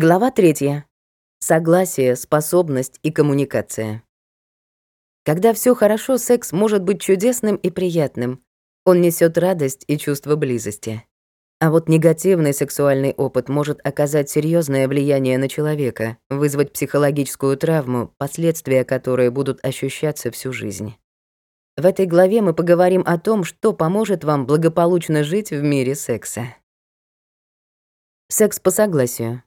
Глава третья. Согласие, способность и коммуникация. Когда все хорошо, секс может быть чудесным и приятным. Он несет радость и чувство близости. А вот негативный сексуальный опыт может оказать серьезное влияние на человека, вызвать психологическую травму, последствия которой будут ощущаться всю жизнь. В этой главе мы поговорим о том, что поможет вам благополучно жить в мире секса. Секс по согласию.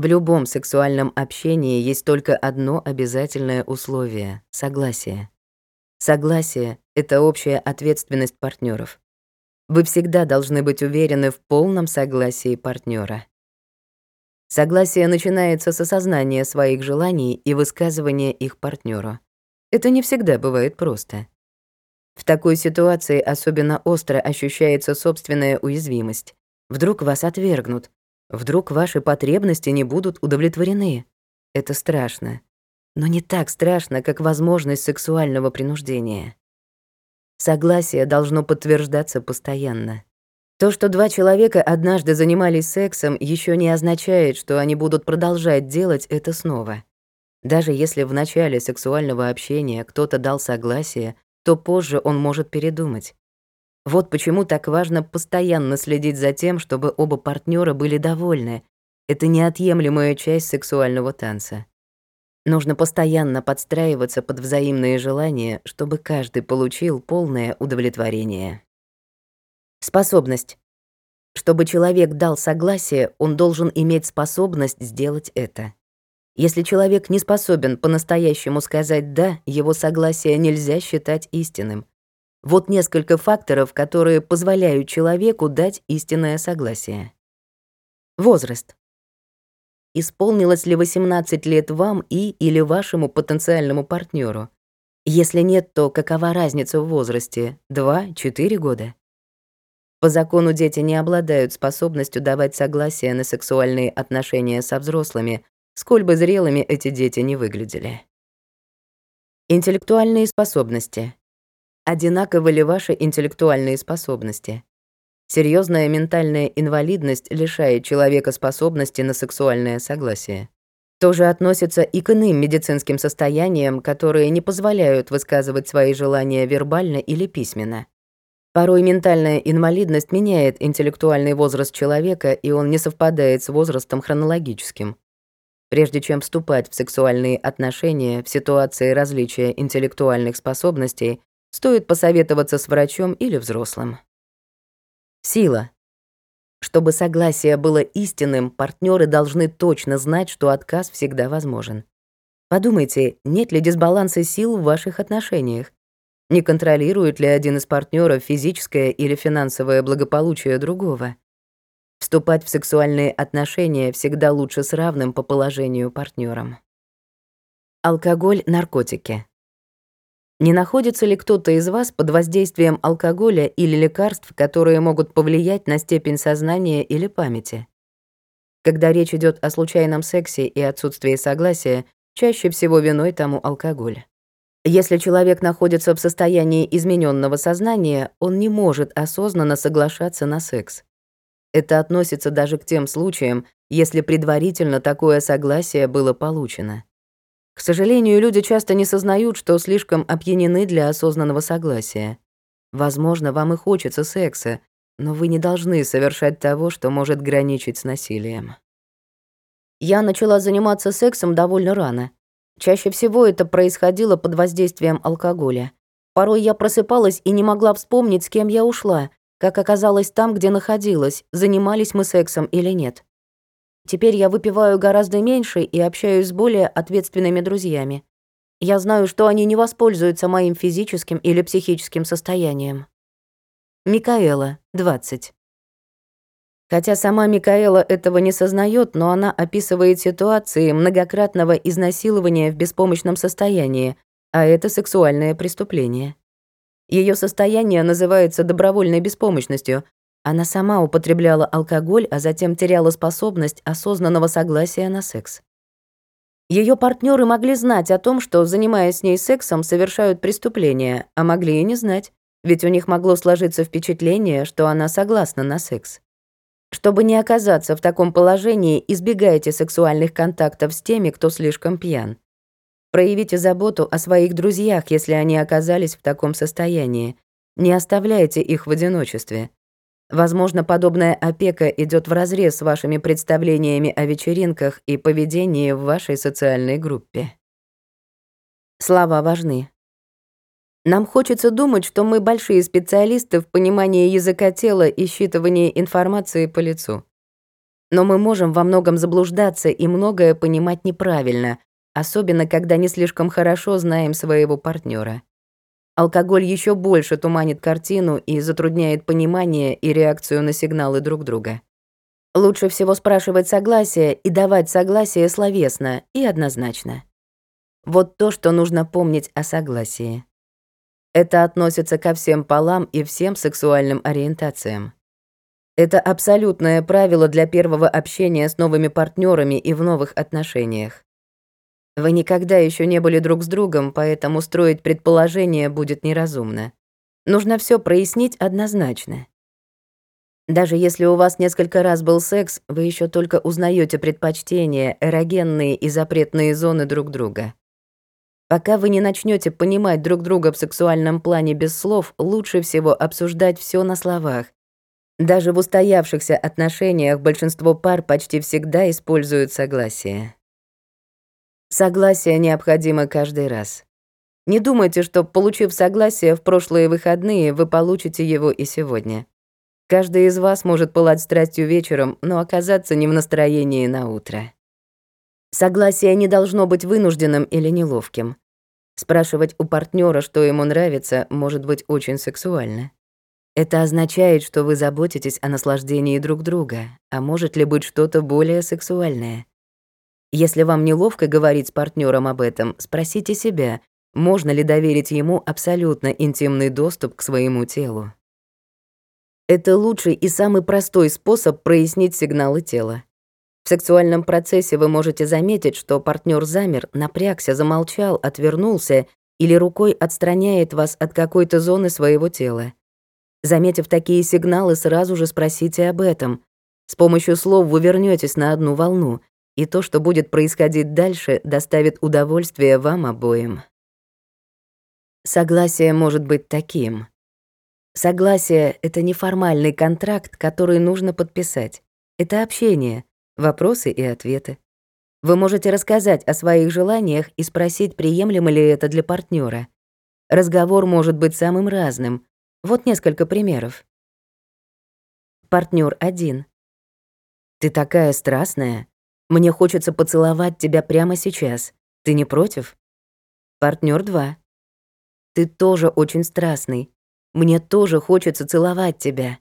В любом сексуальном общении есть только одно обязательное условие — согласие. Согласие — это общая ответственность партнеров. Вы всегда должны быть уверены в полном согласии партнера. Согласие начинается с осознания своих желаний и высказывания их партнеру. Это не всегда бывает просто. В такой ситуации особенно остро ощущается собственная уязвимость. Вдруг вас отвергнут, Вдруг ваши потребности не будут удовлетворены. Это страшно. Но не так страшно, как возможность сексуального принуждения. Согласие должно подтверждаться постоянно. То, что два человека однажды занимались сексом, еще не означает, что они будут продолжать делать это снова. Даже если в начале сексуального общения кто-то дал согласие, то позже он может передумать. Вот почему так важно постоянно следить за тем, чтобы оба партнера были довольны. Это неотъемлемая часть сексуального танца. Нужно постоянно подстраиваться под взаимные желания, чтобы каждый получил полное удовлетворение. Способность. Чтобы человек дал согласие, он должен иметь способность сделать это. Если человек не способен по-настоящему сказать «да», его согласие нельзя считать истинным. Вот несколько факторов, которые позволяют человеку дать истинное согласие. Возраст. Исполнилось ли 18 лет вам и или вашему потенциальному партнеру? Если нет, то какова разница в возрасте? 2-4 года? По закону дети не обладают способностью давать согласие на сексуальные отношения со взрослыми, сколь бы зрелыми эти дети не выглядели. Интеллектуальные способности. Одинаковы ли ваши интеллектуальные способности? Серьезная ментальная инвалидность лишает человека способности на сексуальное согласие. То же относится и к иным медицинским состояниям, которые не позволяют высказывать свои желания вербально или письменно. Порой ментальная инвалидность меняет интеллектуальный возраст человека, и он не совпадает с возрастом хронологическим. Прежде чем вступать в сексуальные отношения в ситуации различия интеллектуальных способностей, Стоит посоветоваться с врачом или взрослым. Сила. Чтобы согласие было истинным, партнеры должны точно знать, что отказ всегда возможен. Подумайте, нет ли дисбаланса сил в ваших отношениях? Не контролирует ли один из партнеров физическое или финансовое благополучие другого? Вступать в сексуальные отношения всегда лучше с равным по положению партнером. Алкоголь, наркотики. Не находится ли кто-то из вас под воздействием алкоголя или лекарств, которые могут повлиять на степень сознания или памяти? Когда речь идет о случайном сексе и отсутствии согласия, чаще всего виной тому алкоголь. Если человек находится в состоянии измененного сознания, он не может осознанно соглашаться на секс. Это относится даже к тем случаям, если предварительно такое согласие было получено. К сожалению, люди часто не сознают, что слишком опьянены для осознанного согласия. Возможно, вам и хочется секса, но вы не должны совершать того, что может граничить с насилием. Я начала заниматься сексом довольно рано. Чаще всего это происходило под воздействием алкоголя. Порой я просыпалась и не могла вспомнить, с кем я ушла, как оказалось там, где находилась, занимались мы сексом или нет. Теперь я выпиваю гораздо меньше и общаюсь с более ответственными друзьями. Я знаю, что они не воспользуются моим физическим или психическим состоянием. Микаэла, 20. Хотя сама Микаэла этого не сознает, но она описывает ситуации многократного изнасилования в беспомощном состоянии, а это сексуальное преступление. Ее состояние называется добровольной беспомощностью, она сама употребляла алкоголь, а затем теряла способность осознанного согласия на секс. Ее партнеры могли знать о том, что, занимаясь с ней сексом, совершают преступления, а могли и не знать, ведь у них могло сложиться впечатление, что она согласна на секс. Чтобы не оказаться в таком положении, избегайте сексуальных контактов с теми, кто слишком пьян. Проявите заботу о своих друзьях, если они оказались в таком состоянии. Не оставляйте их в одиночестве. Возможно, подобная опека идет вразрез с вашими представлениями о вечеринках и поведении в вашей социальной группе. Слова важны. Нам хочется думать, что мы большие специалисты в понимании языка тела и считывании информации по лицу. Но мы можем во многом заблуждаться и многое понимать неправильно, особенно когда не слишком хорошо знаем своего партнера. Алкоголь еще больше туманит картину и затрудняет понимание и реакцию на сигналы друг друга. Лучше всего спрашивать согласие и давать согласие словесно и однозначно. Вот то, что нужно помнить о согласии. Это относится ко всем полам и всем сексуальным ориентациям. Это абсолютное правило для первого общения с новыми партнерами и в новых отношениях. Вы никогда еще не были друг с другом, поэтому строить предположение будет неразумно. Нужно все прояснить однозначно. Даже если у вас несколько раз был секс, вы еще только узнаете предпочтения, эрогенные и запретные зоны друг друга. Пока вы не начнете понимать друг друга в сексуальном плане без слов, лучше всего обсуждать все на словах. Даже в устоявшихся отношениях большинство пар почти всегда используют согласие. Согласие необходимо каждый раз. Не думайте, что, получив согласие в прошлые выходные, вы получите его и сегодня. Каждый из вас может пылать страстью вечером, но оказаться не в настроении на утро. Согласие не должно быть вынужденным или неловким. Спрашивать у партнера, что ему нравится, может быть очень сексуально. Это означает, что вы заботитесь о наслаждении друг друга, а может ли быть что-то более сексуальное. Если вам неловко говорить с партнером об этом, спросите себя, можно ли доверить ему абсолютно интимный доступ к своему телу. Это лучший и самый простой способ прояснить сигналы тела. В сексуальном процессе вы можете заметить, что партнер замер, напрягся, замолчал, отвернулся или рукой отстраняет вас от какой-то зоны своего тела. Заметив такие сигналы, сразу же спросите об этом. С помощью слов вы вернетесь на одну волну, и то, что будет происходить дальше, доставит удовольствие вам обоим. Согласие может быть таким. Согласие — это неформальный контракт, который нужно подписать. Это общение, вопросы и ответы. Вы можете рассказать о своих желаниях и спросить, приемлемо ли это для партнера. Разговор может быть самым разным. Вот несколько примеров. Партнер один. Ты такая страстная. Мне хочется поцеловать тебя прямо сейчас. Ты не против? Партнер 2. Ты тоже очень страстный. Мне тоже хочется целовать тебя.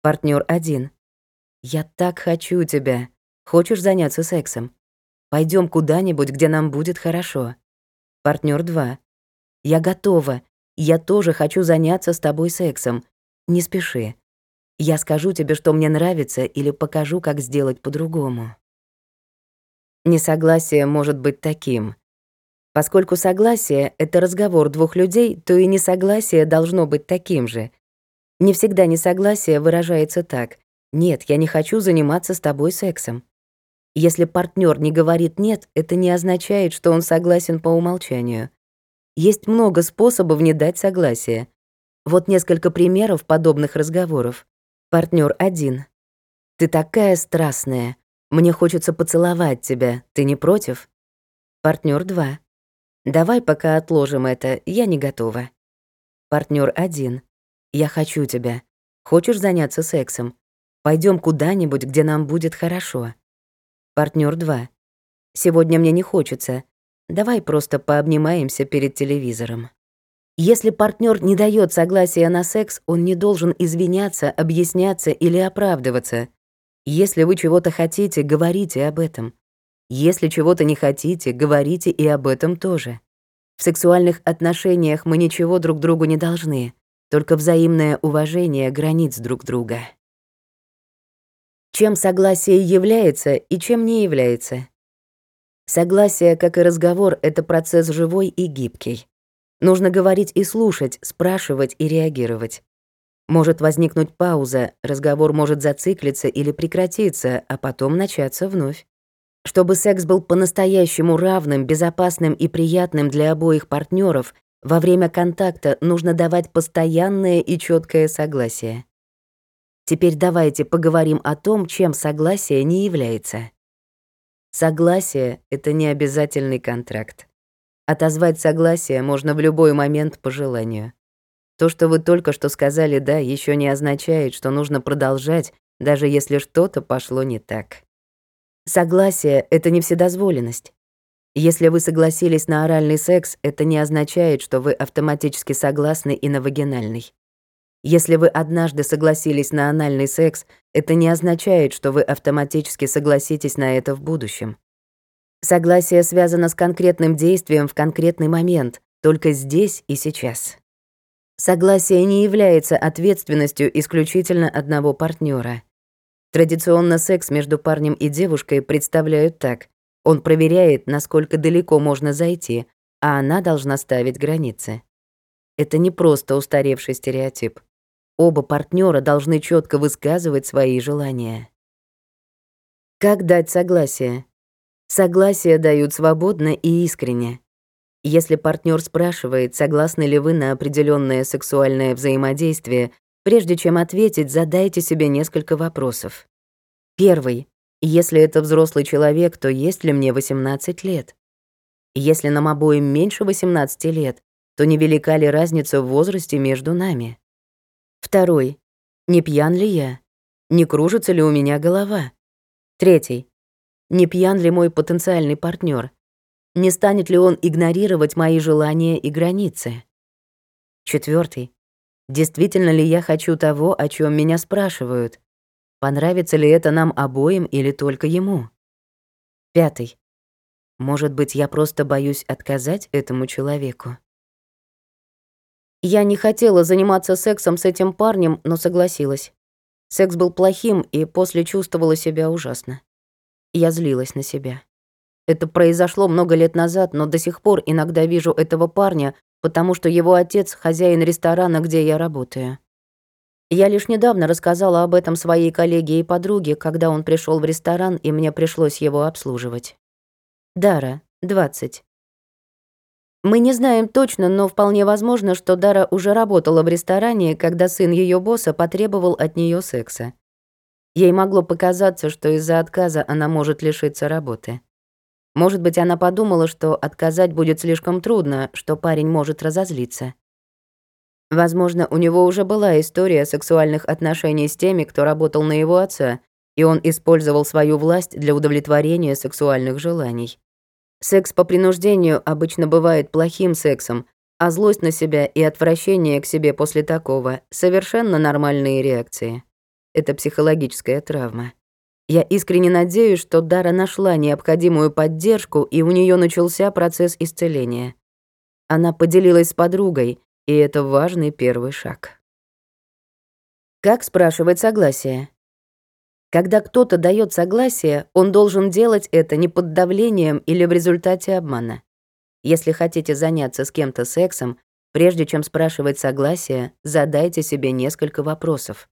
Партнер 1. Я так хочу тебя. Хочешь заняться сексом? Пойдем куда-нибудь, где нам будет хорошо. Партнер 2. Я готова. Я тоже хочу заняться с тобой сексом. Не спеши. Я скажу тебе, что мне нравится, или покажу, как сделать по-другому. Несогласие может быть таким. Поскольку согласие — это разговор двух людей, то и несогласие должно быть таким же. Не всегда несогласие выражается так. «Нет, я не хочу заниматься с тобой сексом». Если партнер не говорит «нет», это не означает, что он согласен по умолчанию. Есть много способов не дать согласия. Вот несколько примеров подобных разговоров. Партнер один. «Ты такая страстная. Мне хочется поцеловать тебя. Ты не против? Партнер 2. Давай пока отложим это, я не готова. Партнер 1. Я хочу тебя. Хочешь заняться сексом? Пойдем куда-нибудь, где нам будет хорошо. Партнер 2. Сегодня мне не хочется. Давай просто пообнимаемся перед телевизором. Если партнер не дает согласия на секс, он не должен извиняться, объясняться или оправдываться. Если вы чего-то хотите, говорите об этом. Если чего-то не хотите, говорите и об этом тоже. В сексуальных отношениях мы ничего друг другу не должны, только взаимное уважение границ друг друга. Чем согласие является и чем не является? Согласие, как и разговор, это процесс живой и гибкий. Нужно говорить и слушать, спрашивать и реагировать. Может возникнуть пауза, разговор может зациклиться или прекратиться, а потом начаться вновь. Чтобы секс был по-настоящему равным, безопасным и приятным для обоих партнеров, во время контакта нужно давать постоянное и четкое согласие. Теперь давайте поговорим о том, чем согласие не является. Согласие — это не обязательный контракт. Отозвать согласие можно в любой момент по желанию. То, что вы только что сказали «да», еще не означает, что нужно продолжать, даже если что-то пошло не так. Согласие — это не вседозволенность. Если вы согласились на оральный секс, это не означает, что вы автоматически согласны и на вагинальный. Если вы однажды согласились на анальный секс, это не означает, что вы автоматически согласитесь на это в будущем. Согласие связано с конкретным действием в конкретный момент, только здесь и сейчас. Согласие не является ответственностью исключительно одного партнера. Традиционно секс между парнем и девушкой представляют так. Он проверяет, насколько далеко можно зайти, а она должна ставить границы. Это не просто устаревший стереотип. Оба партнера должны четко высказывать свои желания. Как дать согласие? Согласие дают свободно и искренне. Если партнер спрашивает, согласны ли вы на определенное сексуальное взаимодействие, Прежде чем ответить, задайте себе несколько вопросов. Первый. Если это взрослый человек, то есть ли мне 18 лет? Если нам обоим меньше 18 лет, то невелика ли разница в возрасте между нами? Второй. Не пьян ли я? Не кружится ли у меня голова? Третий. Не пьян ли мой потенциальный партнер? Не станет ли он игнорировать мои желания и границы? Четвертый. Действительно ли я хочу того, о чем меня спрашивают? Понравится ли это нам обоим или только ему? Пятый. Может быть, я просто боюсь отказать этому человеку? Я не хотела заниматься сексом с этим парнем, но согласилась. Секс был плохим, и после чувствовала себя ужасно. Я злилась на себя. Это произошло много лет назад, но до сих пор иногда вижу этого парня, потому что его отец — хозяин ресторана, где я работаю. Я лишь недавно рассказала об этом своей коллеге и подруге, когда он пришел в ресторан, и мне пришлось его обслуживать. Дара, 20. Мы не знаем точно, но вполне возможно, что Дара уже работала в ресторане, когда сын ее босса потребовал от нее секса. Ей могло показаться, что из-за отказа она может лишиться работы. Может быть, она подумала, что отказать будет слишком трудно, что парень может разозлиться. Возможно, у него уже была история сексуальных отношений с теми, кто работал на его отца, и он использовал свою власть для удовлетворения сексуальных желаний. Секс по принуждению обычно бывает плохим сексом, а злость на себя и отвращение к себе после такого — совершенно нормальные реакции. Это психологическая травма. Я искренне надеюсь, что Дара нашла необходимую поддержку, и у нее начался процесс исцеления. Она поделилась с подругой, и это важный первый шаг. Как спрашивать согласие? Когда кто-то дает согласие, он должен делать это не под давлением или в результате обмана. Если хотите заняться с кем-то сексом, прежде чем спрашивать согласие, задайте себе несколько вопросов.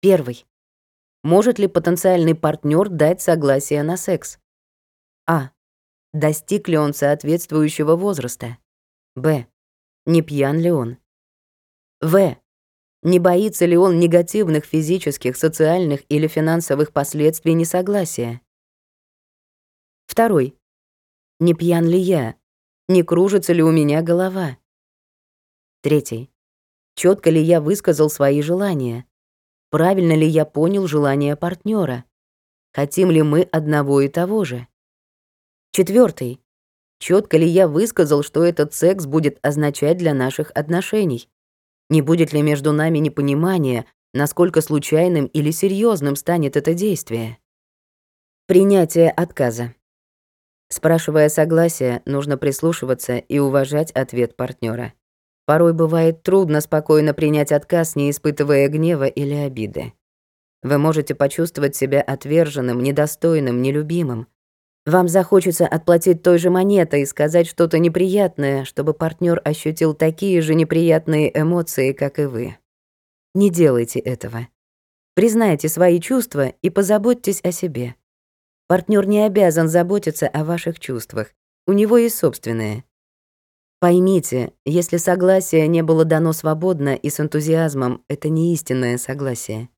Первый. Может ли потенциальный партнер дать согласие на секс? А. Достиг ли он соответствующего возраста? Б. Не пьян ли он? В. Не боится ли он негативных физических, социальных или финансовых последствий несогласия? Второй. Не пьян ли я? Не кружится ли у меня голова? Третий. Четко ли я высказал свои желания? Правильно ли я понял желание партнера? Хотим ли мы одного и того же? Четвертый. Четко ли я высказал, что этот секс будет означать для наших отношений? Не будет ли между нами непонимания, насколько случайным или серьезным станет это действие? Принятие отказа. Спрашивая согласие, нужно прислушиваться и уважать ответ партнера. Порой бывает трудно спокойно принять отказ, не испытывая гнева или обиды. Вы можете почувствовать себя отверженным, недостойным, нелюбимым. Вам захочется отплатить той же монетой и сказать что-то неприятное, чтобы партнер ощутил такие же неприятные эмоции, как и вы. Не делайте этого. Признайте свои чувства и позаботьтесь о себе. Партнер не обязан заботиться о ваших чувствах. У него есть собственные. Поймите, если согласие не было дано свободно и с энтузиазмом, это не истинное согласие.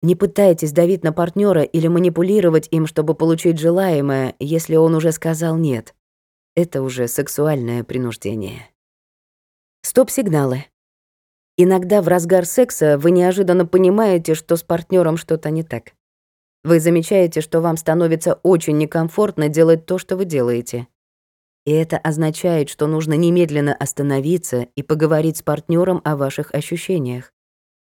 Не пытайтесь давить на партнера или манипулировать им, чтобы получить желаемое, если он уже сказал «нет». Это уже сексуальное принуждение. Стоп-сигналы. Иногда в разгар секса вы неожиданно понимаете, что с партнером что-то не так. Вы замечаете, что вам становится очень некомфортно делать то, что вы делаете. И это означает, что нужно немедленно остановиться и поговорить с партнером о ваших ощущениях.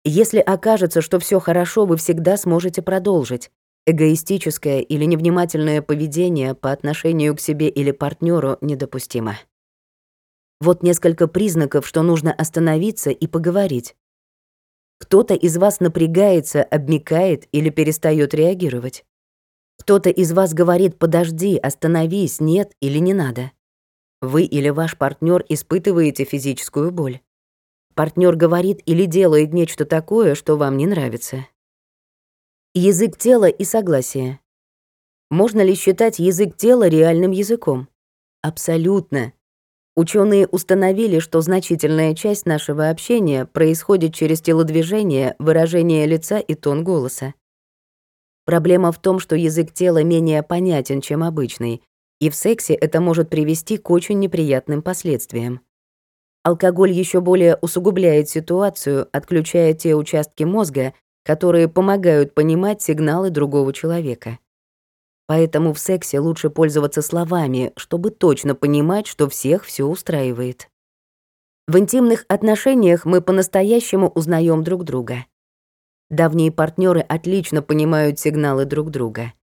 Если окажется, что все хорошо, вы всегда сможете продолжить. Эгоистическое или невнимательное поведение по отношению к себе или партнеру недопустимо. Вот несколько признаков, что нужно остановиться и поговорить. Кто-то из вас напрягается, обмикает или перестает реагировать. Кто-то из вас говорит «подожди, остановись, нет или не надо». Вы или ваш партнер испытываете физическую боль. Партнер говорит или делает нечто такое, что вам не нравится. Язык тела и согласие. Можно ли считать язык тела реальным языком? Абсолютно. Ученые установили, что значительная часть нашего общения происходит через телодвижение, выражение лица и тон голоса. Проблема в том, что язык тела менее понятен, чем обычный, и в сексе это может привести к очень неприятным последствиям. Алкоголь еще более усугубляет ситуацию, отключая те участки мозга, которые помогают понимать сигналы другого человека. Поэтому в сексе лучше пользоваться словами, чтобы точно понимать, что всех все устраивает. В интимных отношениях мы по-настоящему узнаем друг друга. Давние партнеры отлично понимают сигналы друг друга.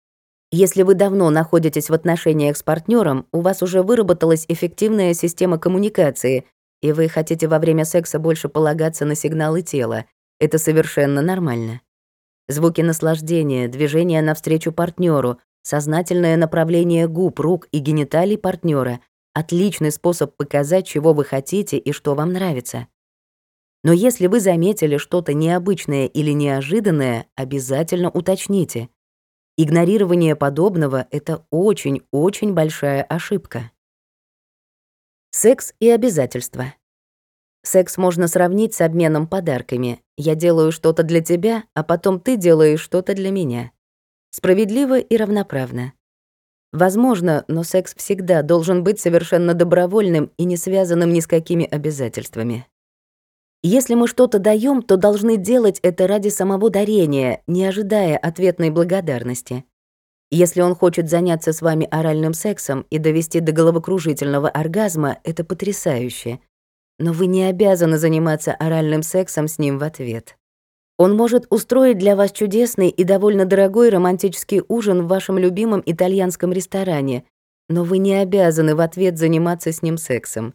Если вы давно находитесь в отношениях с партнером, у вас уже выработалась эффективная система коммуникации, и вы хотите во время секса больше полагаться на сигналы тела. Это совершенно нормально. Звуки наслаждения, движение навстречу партнеру, сознательное направление губ, рук и гениталий партнера — отличный способ показать, чего вы хотите и что вам нравится. Но если вы заметили что-то необычное или неожиданное, обязательно уточните — Игнорирование подобного — это очень-очень большая ошибка. Секс и обязательства. Секс можно сравнить с обменом подарками. Я делаю что-то для тебя, а потом ты делаешь что-то для меня. Справедливо и равноправно. Возможно, но секс всегда должен быть совершенно добровольным и не связанным ни с какими обязательствами. Если мы что-то даем, то должны делать это ради самого дарения, не ожидая ответной благодарности. Если он хочет заняться с вами оральным сексом и довести до головокружительного оргазма, это потрясающе. Но вы не обязаны заниматься оральным сексом с ним в ответ. Он может устроить для вас чудесный и довольно дорогой романтический ужин в вашем любимом итальянском ресторане, но вы не обязаны в ответ заниматься с ним сексом.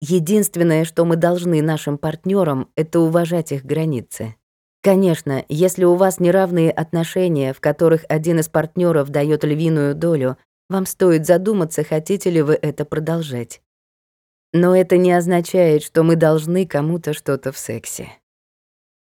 Единственное, что мы должны нашим партнерам, это уважать их границы. Конечно, если у вас неравные отношения, в которых один из партнеров дает львиную долю, вам стоит задуматься, хотите ли вы это продолжать. Но это не означает, что мы должны кому-то что-то в сексе.